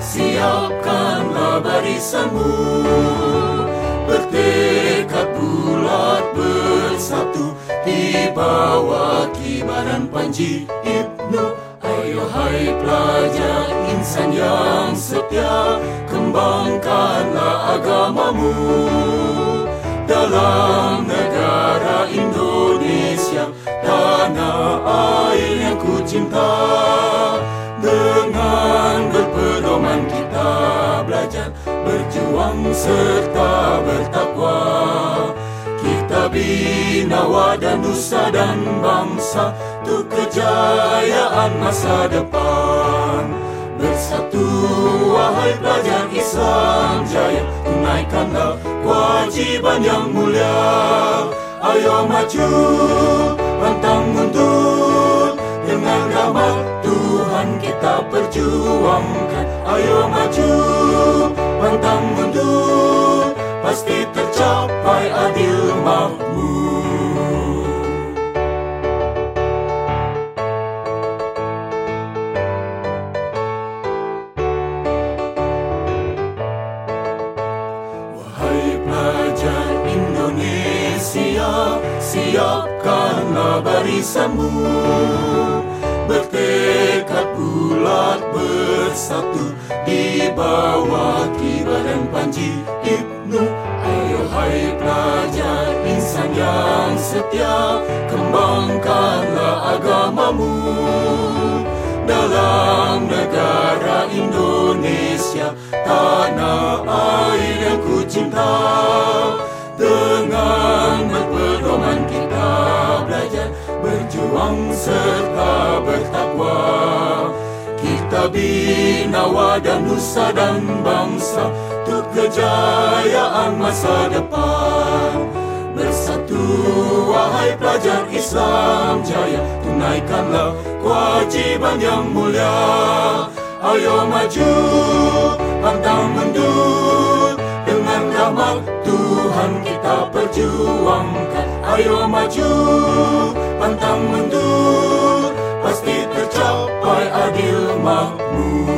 siapkanlah barisanmu Bertekad bulat bersatu Di bawah kibaran Panji Ibnu. Ayo hai pelajar insan yang setia Kembangkanlah agamamu. Dalam negara Indonesia Tanah air yang ku cinta Berjuang serta bertakwa. Kita bina wadah nusa dan bangsa Untuk kejayaan masa depan. Bersatu wahai pelajar Islam Jaya Tunaikanlah kewajiban yang mulia. Ayo maju perjuangkan Ayo maju pantang mundur Pasti tercapai adil makmur. Wahai pelajar Indonesia Siapkanlah barisanmu Di bawah kibaran Panji Ibnu Ayo hai pelajar insan yang setia Kembangkanlah agamamu. Dalam negara Indonesia Tanah Kita bina wadah nusa dan bangsa Untuk kejayaan masa depan. Bersatu wahai pelajar Islam jaya Tunaikanlah kewajiban yang mulia. Ayo maju pantang mundur Dengan rahmat Tuhan kita perjuangkan. Ayo maju makmur